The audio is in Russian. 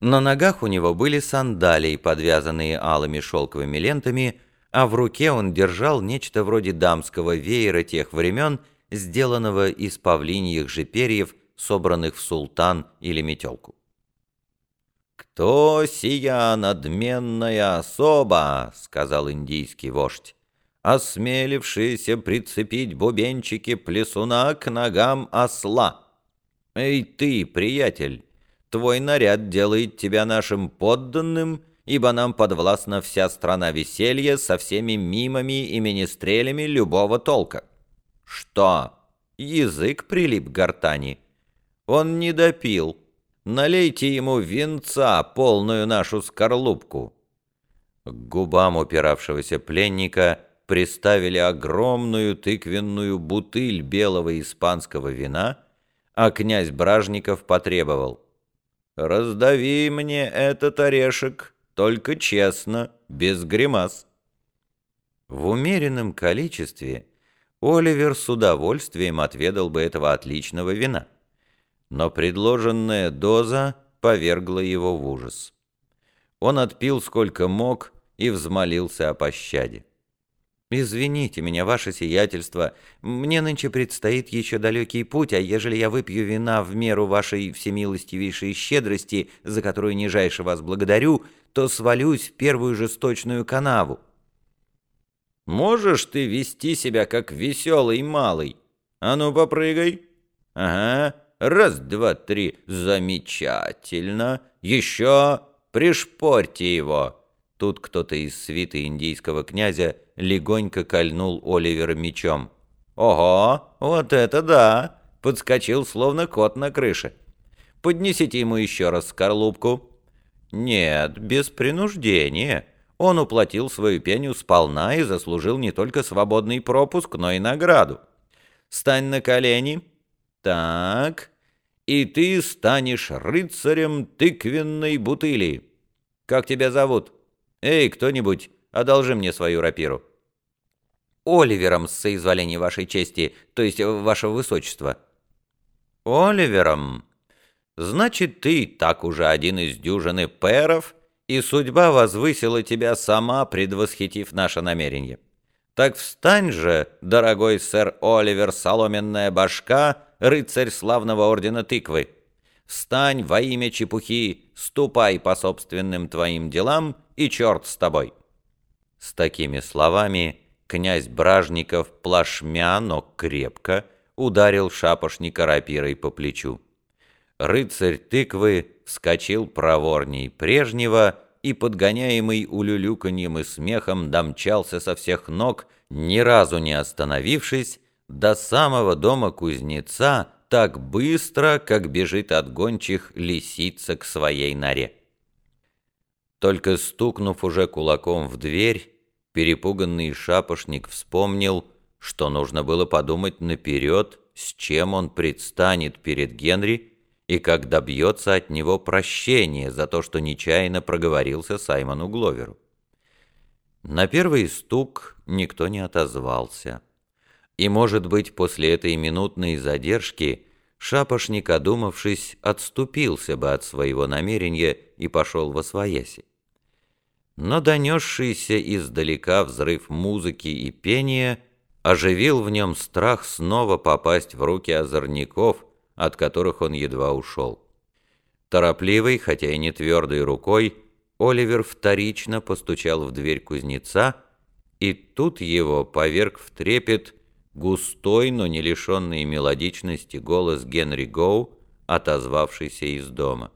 На ногах у него были сандалии, подвязанные алыми шелковыми лентами, а в руке он держал нечто вроде дамского веера тех времен, сделанного из павлиньих же перьев, собранных в султан или метелку. «Кто сия надменная особа?» — сказал индийский вождь, осмелившийся прицепить бубенчики плесуна к ногам осла. «Эй ты, приятель, твой наряд делает тебя нашим подданным, ибо нам подвластна вся страна веселья со всеми мимами и министрелями любого толка. Что? Язык прилип к гортани. Он не допил. Налейте ему венца, полную нашу скорлупку. К губам упиравшегося пленника приставили огромную тыквенную бутыль белого испанского вина, а князь Бражников потребовал. «Раздави мне этот орешек, только честно, без гримас». В умеренном количестве Оливер с удовольствием отведал бы этого отличного вина, но предложенная доза повергла его в ужас. Он отпил сколько мог и взмолился о пощаде. «Извините меня, ваше сиятельство, мне нынче предстоит еще далекий путь, а ежели я выпью вина в меру вашей всемилостивейшей щедрости, за которую нижайше вас благодарю, то свалюсь в первую жесточную канаву». «Можешь ты вести себя как веселый малый? А ну, попрыгай!» «Ага, раз, два, три, замечательно! Еще пришпорьте его!» Тут кто-то из свиты индийского князя легонько кольнул Оливера мечом. «Ого, вот это да!» Подскочил, словно кот на крыше. «Поднесите ему еще раз скорлупку». «Нет, без принуждения». Он уплатил свою пеню сполна и заслужил не только свободный пропуск, но и награду. «Стань на колени». «Так, и ты станешь рыцарем тыквенной бутыли. Как тебя зовут? Эй, кто-нибудь, одолжи мне свою рапиру». «Оливером, с соизволения вашей чести, то есть вашего высочества». «Оливером? Значит, ты так уже один из дюжины перов, и судьба возвысила тебя сама, предвосхитив наше намерение. Так встань же, дорогой сэр Оливер Соломенная Башка, рыцарь славного ордена тыквы. Встань во имя чепухи, ступай по собственным твоим делам, и черт с тобой». С такими словами князь Бражников плашмя, но крепко ударил шапошника рапирой по плечу. Рыцарь тыквы вскочил проворней прежнего и, подгоняемый улюлюканьем и смехом, домчался со всех ног, ни разу не остановившись, до самого дома кузнеца так быстро, как бежит от гончих лисица к своей норе. Только стукнув уже кулаком в дверь, перепуганный шапошник вспомнил, что нужно было подумать наперед, с чем он предстанет перед Генри и как добьется от него прощения за то, что нечаянно проговорился Саймону Гловеру. На первый стук никто не отозвался. И, может быть, после этой минутной задержки шапошник, одумавшись, отступился бы от своего намерения и пошел во свояси но донесшийся издалека взрыв музыки и пения оживил в нем страх снова попасть в руки озорников, от которых он едва ушел. Торопливый, хотя и не твердой рукой, Оливер вторично постучал в дверь кузнеца, и тут его поверг в трепет густой, но не лишенный мелодичности голос Генри Гоу, отозвавшийся из дома.